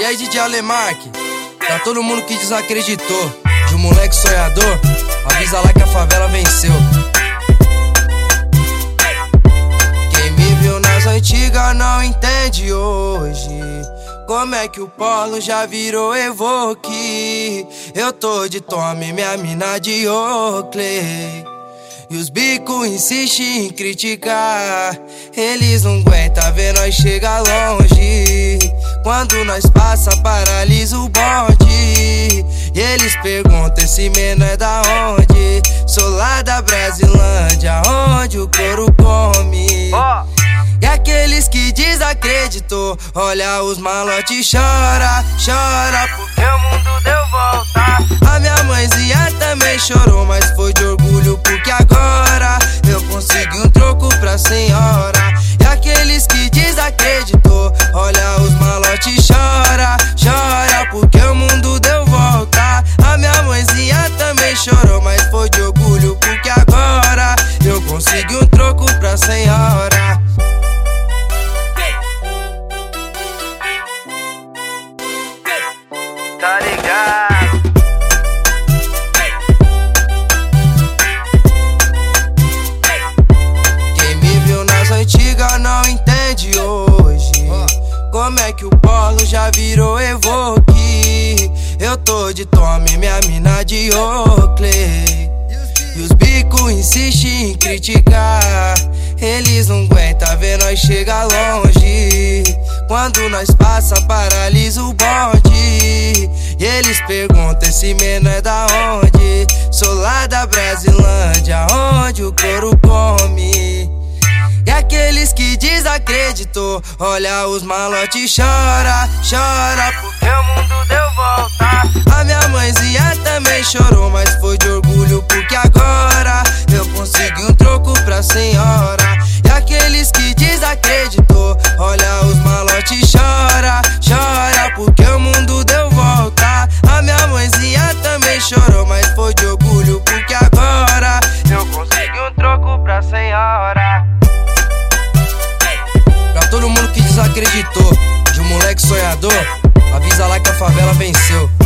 E aí, DJ Alemark, pra todo mundo que desacreditou de um moleque sonhador, avisa lá que a favela venceu. Quem me viu nas antigas não entende hoje. Como é que o polo já virou evoque? Eu tô de tome, minha mina de Oakley. E os bicos insistem em criticar. Eles não aguentam ver nós chegar longe. Quando nós passa, paralisa o bonde. E eles perguntam: esse menino é da onde? Sou lá da Brasilândia, onde o couro come. E aqueles que desacreditou, olha os malotes chora, chora porque o mundo malotes chora, chora porque o mundo deu volta. A minha mãezinha também chorou, mas foi de orgulho porque agora eu consegui um troco pra senhora. Tá ligado? Como é que o polo já virou evoque? Eu tô de tome, minha mina de Oakley. E os bicos insistem em criticar. Eles não aguentam ver nós chegar longe. Quando nós passa, paralisa o bonde. E eles perguntam: esse menino é da onde? Sou lá da Brasilândia, onde desacreditou, olha os malotes chora, chora porque o mundo deu volta. A minha mãezinha também chorou, mas foi de orgulho porque agora eu consegui um troco pra senhora. Que desacreditou de um moleque sonhador, avisa lá que a favela venceu.